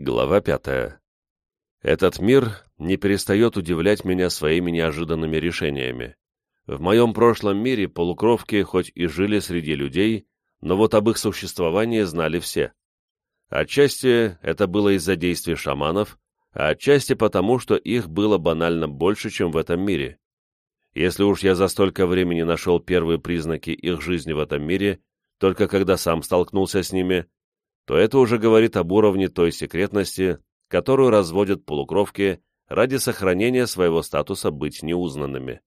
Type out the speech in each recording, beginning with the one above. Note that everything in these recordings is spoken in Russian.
Глава пятая. Этот мир не перестает удивлять меня своими неожиданными решениями. В моем прошлом мире полукровки хоть и жили среди людей, но вот об их существовании знали все. Отчасти это было из-за действий шаманов, а отчасти потому, что их было банально больше, чем в этом мире. Если уж я за столько времени нашел первые признаки их жизни в этом мире, только когда сам столкнулся с ними, то это уже говорит об уровне той секретности, которую разводят полукровки ради сохранения своего статуса быть неузнанными.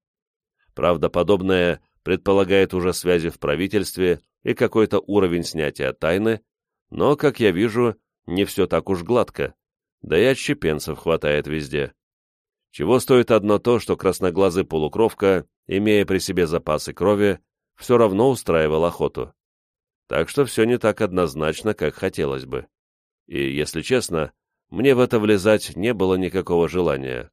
Правда, подобное предполагает уже связи в правительстве и какой-то уровень снятия тайны, но, как я вижу, не все так уж гладко, да и отщепенцев хватает везде. Чего стоит одно то, что красноглазый полукровка, имея при себе запасы крови, все равно устраивал охоту так что все не так однозначно, как хотелось бы. И, если честно, мне в это влезать не было никакого желания.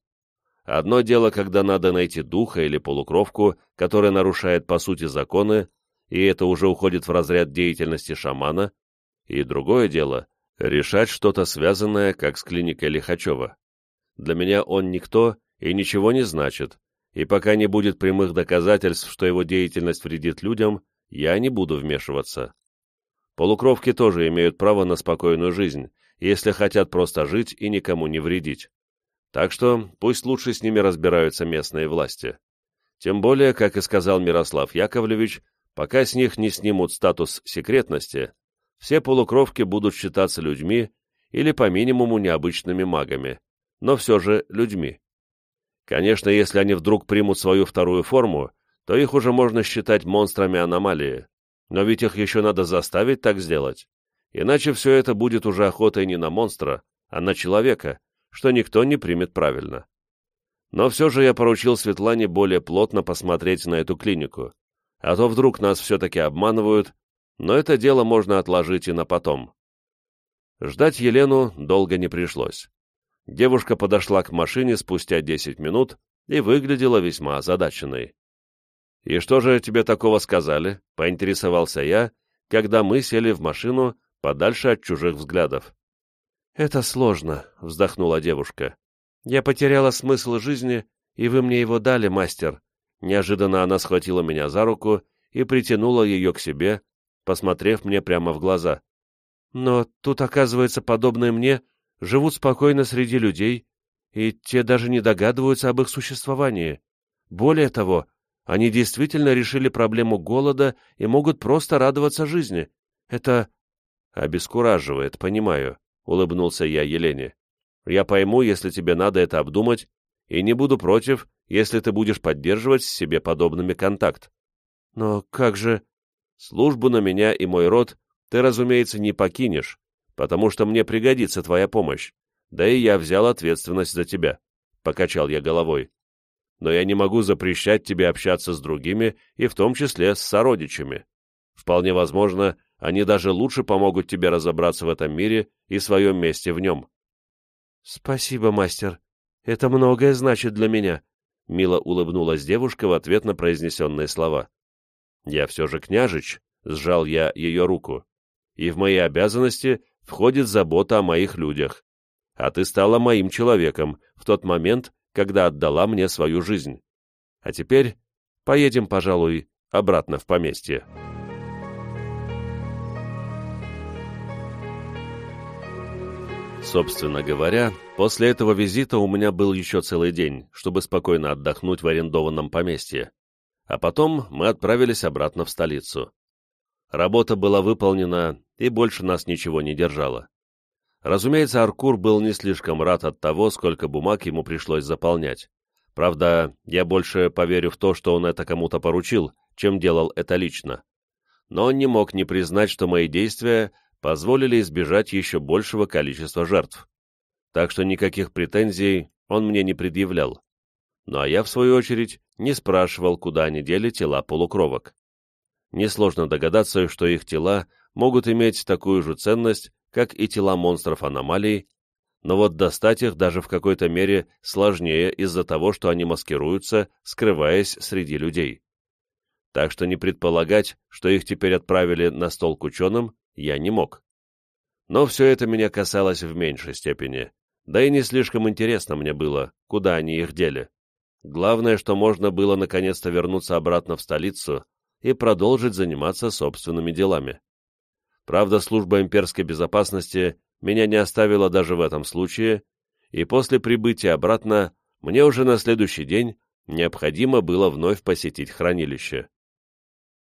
Одно дело, когда надо найти духа или полукровку, который нарушает по сути законы, и это уже уходит в разряд деятельности шамана, и другое дело — решать что-то связанное, как с клиникой Лихачева. Для меня он никто и ничего не значит, и пока не будет прямых доказательств, что его деятельность вредит людям, я не буду вмешиваться. Полукровки тоже имеют право на спокойную жизнь, если хотят просто жить и никому не вредить. Так что пусть лучше с ними разбираются местные власти. Тем более, как и сказал Мирослав Яковлевич, пока с них не снимут статус секретности, все полукровки будут считаться людьми или по минимуму необычными магами, но все же людьми. Конечно, если они вдруг примут свою вторую форму, то их уже можно считать монстрами аномалии. Но ведь их еще надо заставить так сделать. Иначе все это будет уже охотой не на монстра, а на человека, что никто не примет правильно. Но все же я поручил Светлане более плотно посмотреть на эту клинику, а то вдруг нас все-таки обманывают, но это дело можно отложить и на потом. Ждать Елену долго не пришлось. Девушка подошла к машине спустя 10 минут и выглядела весьма озадаченной. «И что же тебе такого сказали?» — поинтересовался я, когда мы сели в машину подальше от чужих взглядов. «Это сложно», — вздохнула девушка. «Я потеряла смысл жизни, и вы мне его дали, мастер». Неожиданно она схватила меня за руку и притянула ее к себе, посмотрев мне прямо в глаза. «Но тут, оказывается, подобные мне живут спокойно среди людей, и те даже не догадываются об их существовании. Более того, они действительно решили проблему голода и могут просто радоваться жизни. Это обескураживает, понимаю, — улыбнулся я Елене. Я пойму, если тебе надо это обдумать, и не буду против, если ты будешь поддерживать с себе подобными контакт. Но как же... Службу на меня и мой род ты, разумеется, не покинешь, потому что мне пригодится твоя помощь. Да и я взял ответственность за тебя, — покачал я головой но я не могу запрещать тебе общаться с другими, и в том числе с сородичами. Вполне возможно, они даже лучше помогут тебе разобраться в этом мире и своем месте в нем. — Спасибо, мастер. Это многое значит для меня, — мило улыбнулась девушка в ответ на произнесенные слова. — Я все же княжич, — сжал я ее руку, — и в мои обязанности входит забота о моих людях. А ты стала моим человеком в тот момент, когда отдала мне свою жизнь. А теперь поедем, пожалуй, обратно в поместье. Собственно говоря, после этого визита у меня был еще целый день, чтобы спокойно отдохнуть в арендованном поместье. А потом мы отправились обратно в столицу. Работа была выполнена, и больше нас ничего не держало. Разумеется, Аркур был не слишком рад от того, сколько бумаг ему пришлось заполнять. Правда, я больше поверю в то, что он это кому-то поручил, чем делал это лично. Но он не мог не признать, что мои действия позволили избежать еще большего количества жертв. Так что никаких претензий он мне не предъявлял. Ну а я, в свою очередь, не спрашивал, куда они дели тела полукровок. Несложно догадаться, что их тела могут иметь такую же ценность, как и тела монстров аномалий, но вот достать их даже в какой-то мере сложнее из-за того, что они маскируются, скрываясь среди людей. Так что не предполагать, что их теперь отправили на стол к ученым, я не мог. Но все это меня касалось в меньшей степени, да и не слишком интересно мне было, куда они их дели. Главное, что можно было наконец-то вернуться обратно в столицу и продолжить заниматься собственными делами. Правда, служба имперской безопасности меня не оставила даже в этом случае, и после прибытия обратно мне уже на следующий день необходимо было вновь посетить хранилище.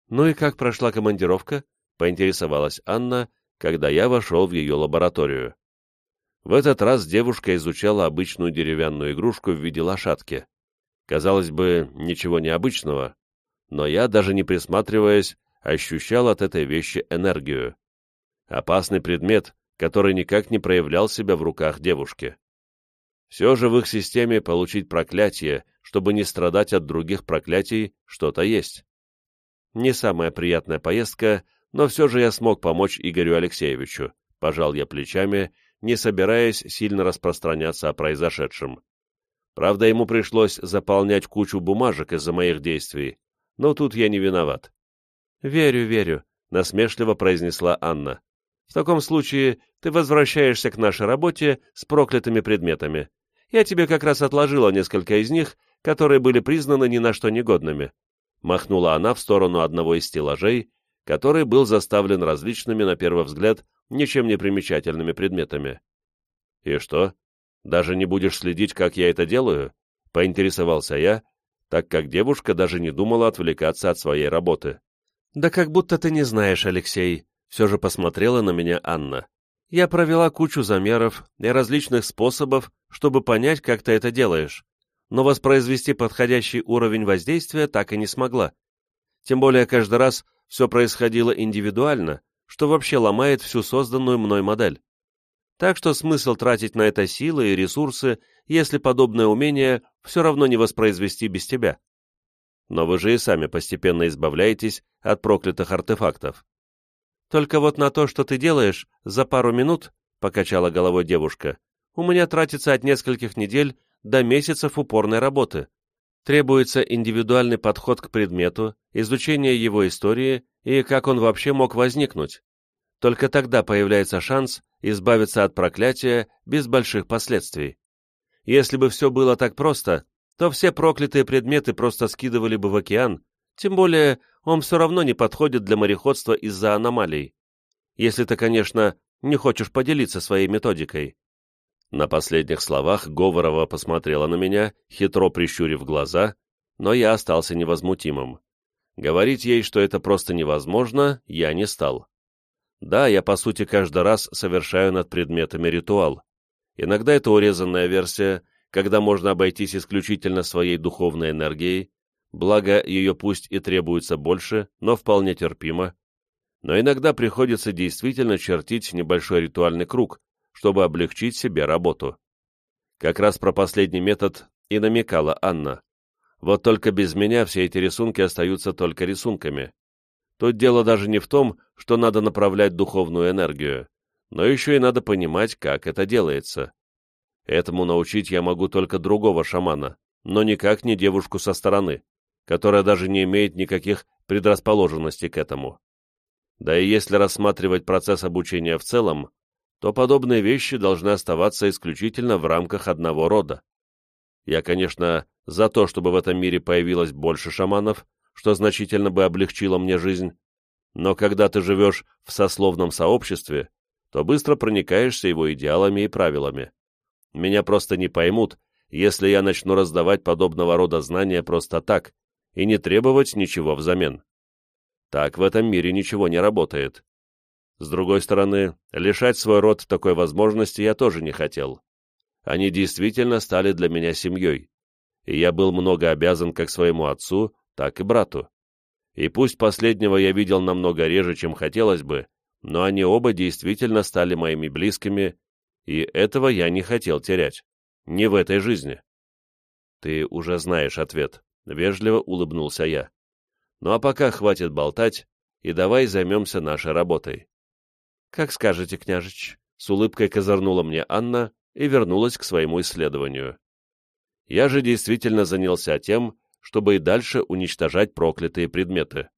«Ну и как прошла командировка?» — поинтересовалась Анна, когда я вошел в ее лабораторию. В этот раз девушка изучала обычную деревянную игрушку в виде лошадки. Казалось бы, ничего необычного, но я, даже не присматриваясь, ощущал от этой вещи энергию. Опасный предмет, который никак не проявлял себя в руках девушки. Все же в их системе получить проклятие, чтобы не страдать от других проклятий, что-то есть. Не самая приятная поездка, но все же я смог помочь Игорю Алексеевичу, пожал я плечами, не собираясь сильно распространяться о произошедшем. Правда, ему пришлось заполнять кучу бумажек из-за моих действий, но тут я не виноват. «Верю, верю», — насмешливо произнесла Анна. «В таком случае ты возвращаешься к нашей работе с проклятыми предметами. Я тебе как раз отложила несколько из них, которые были признаны ни на что негодными». Махнула она в сторону одного из стеллажей, который был заставлен различными, на первый взгляд, ничем не примечательными предметами. «И что? Даже не будешь следить, как я это делаю?» — поинтересовался я, так как девушка даже не думала отвлекаться от своей работы. «Да как будто ты не знаешь, Алексей», — все же посмотрела на меня Анна. «Я провела кучу замеров и различных способов, чтобы понять, как ты это делаешь, но воспроизвести подходящий уровень воздействия так и не смогла. Тем более каждый раз все происходило индивидуально, что вообще ломает всю созданную мной модель. Так что смысл тратить на это силы и ресурсы, если подобное умение все равно не воспроизвести без тебя. Но вы же и сами постепенно избавляетесь от проклятых артефактов. Только вот на то, что ты делаешь за пару минут, — покачала головой девушка, — у меня тратится от нескольких недель до месяцев упорной работы. Требуется индивидуальный подход к предмету, изучение его истории и как он вообще мог возникнуть. Только тогда появляется шанс избавиться от проклятия без больших последствий. Если бы все было так просто, то все проклятые предметы просто скидывали бы в океан, тем более он все равно не подходит для мореходства из-за аномалий. Если ты, конечно, не хочешь поделиться своей методикой. На последних словах Говорова посмотрела на меня, хитро прищурив глаза, но я остался невозмутимым. Говорить ей, что это просто невозможно, я не стал. Да, я по сути каждый раз совершаю над предметами ритуал. Иногда это урезанная версия, когда можно обойтись исключительно своей духовной энергией, благо ее пусть и требуется больше, но вполне терпимо. Но иногда приходится действительно чертить небольшой ритуальный круг, чтобы облегчить себе работу. Как раз про последний метод и намекала Анна. Вот только без меня все эти рисунки остаются только рисунками. Тут дело даже не в том, что надо направлять духовную энергию, но еще и надо понимать, как это делается. Этому научить я могу только другого шамана, но никак не девушку со стороны, которая даже не имеет никаких предрасположенностей к этому. Да и если рассматривать процесс обучения в целом, то подобные вещи должны оставаться исключительно в рамках одного рода. Я, конечно, за то, чтобы в этом мире появилось больше шаманов, что значительно бы облегчило мне жизнь, но когда ты живешь в сословном сообществе, то быстро проникаешься его идеалами и правилами. Меня просто не поймут, если я начну раздавать подобного рода знания просто так и не требовать ничего взамен. Так в этом мире ничего не работает. С другой стороны, лишать свой род такой возможности я тоже не хотел. Они действительно стали для меня семьей, и я был много обязан как своему отцу, так и брату. И пусть последнего я видел намного реже, чем хотелось бы, но они оба действительно стали моими близкими, и этого я не хотел терять. Не в этой жизни. Ты уже знаешь ответ, — вежливо улыбнулся я. Ну а пока хватит болтать, и давай займемся нашей работой. «Как скажете, княжич», — с улыбкой козырнула мне Анна и вернулась к своему исследованию. Я же действительно занялся тем, чтобы и дальше уничтожать проклятые предметы.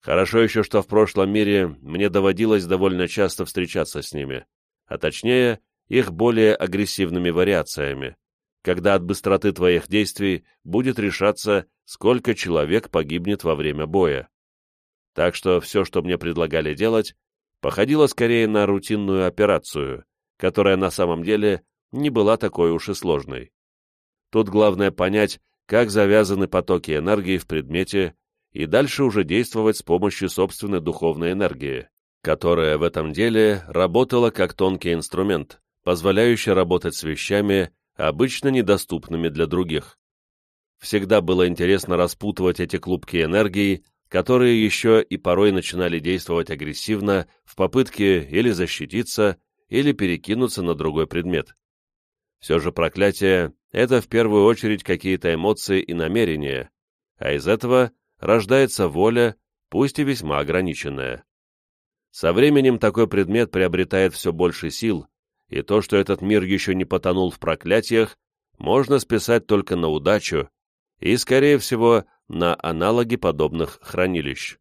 Хорошо еще, что в прошлом мире мне доводилось довольно часто встречаться с ними. а точнее, их более агрессивными вариациями, когда от быстроты твоих действий будет решаться, сколько человек погибнет во время боя. Так что все, что мне предлагали делать, походило скорее на рутинную операцию, которая на самом деле не была такой уж и сложной. Тут главное понять, как завязаны потоки энергии в предмете, и дальше уже действовать с помощью собственной духовной энергии, которая в этом деле работала как тонкий инструмент, позволяющий работать с вещами, обычно недоступными для других. Всегда было интересно распутывать эти клубки энергии, которые еще и порой начинали действовать агрессивно в попытке или защититься, или перекинуться на другой предмет. Все же проклятие — это в первую очередь какие-то эмоции и намерения, а из этого рождается воля, пусть и весьма ограниченная. Со временем такой предмет приобретает все больше сил, и то, что этот мир еще не потонул в проклятиях, можно списать только на удачу и, скорее всего, на аналоги подобных хранилищ.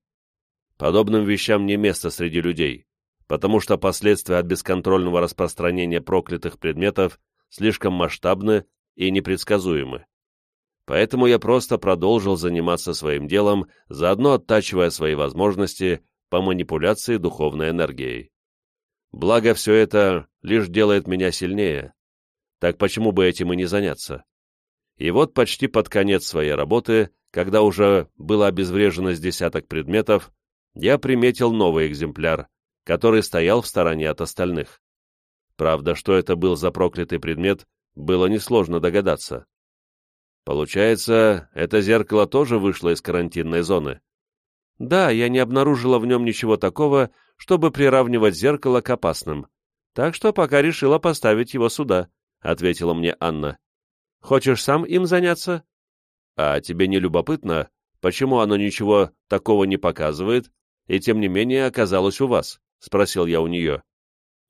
Подобным вещам не место среди людей, потому что последствия от бесконтрольного распространения проклятых предметов слишком масштабны и непредсказуемы. Поэтому я просто продолжил заниматься своим делом, заодно оттачивая свои возможности по манипуляции духовной энергией. Благо, все это лишь делает меня сильнее. Так почему бы этим и не заняться? И вот почти под конец своей работы, когда уже было обезврежено с десяток предметов, я приметил новый экземпляр, который стоял в стороне от остальных. Правда, что это был за проклятый предмет, было несложно догадаться. Получается, это зеркало тоже вышло из карантинной зоны. Да, я не обнаружила в нем ничего такого, чтобы приравнивать зеркало к опасным. Так что пока решила поставить его сюда, — ответила мне Анна. Хочешь сам им заняться? А тебе не любопытно, почему оно ничего такого не показывает, и тем не менее оказалось у вас? — спросил я у нее.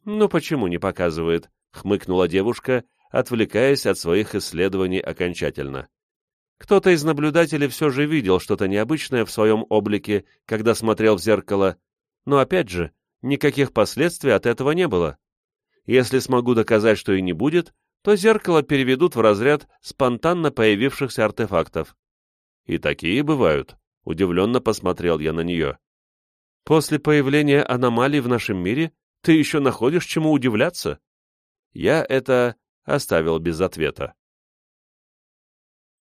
Ну почему не показывает? — хмыкнула девушка, отвлекаясь от своих исследований окончательно. Кто-то из наблюдателей все же видел что-то необычное в своем облике, когда смотрел в зеркало, но опять же, никаких последствий от этого не было. Если смогу доказать, что и не будет, то зеркало переведут в разряд спонтанно появившихся артефактов. И такие бывают, удивленно посмотрел я на нее. После появления аномалий в нашем мире ты еще находишь чему удивляться? Я это оставил без ответа.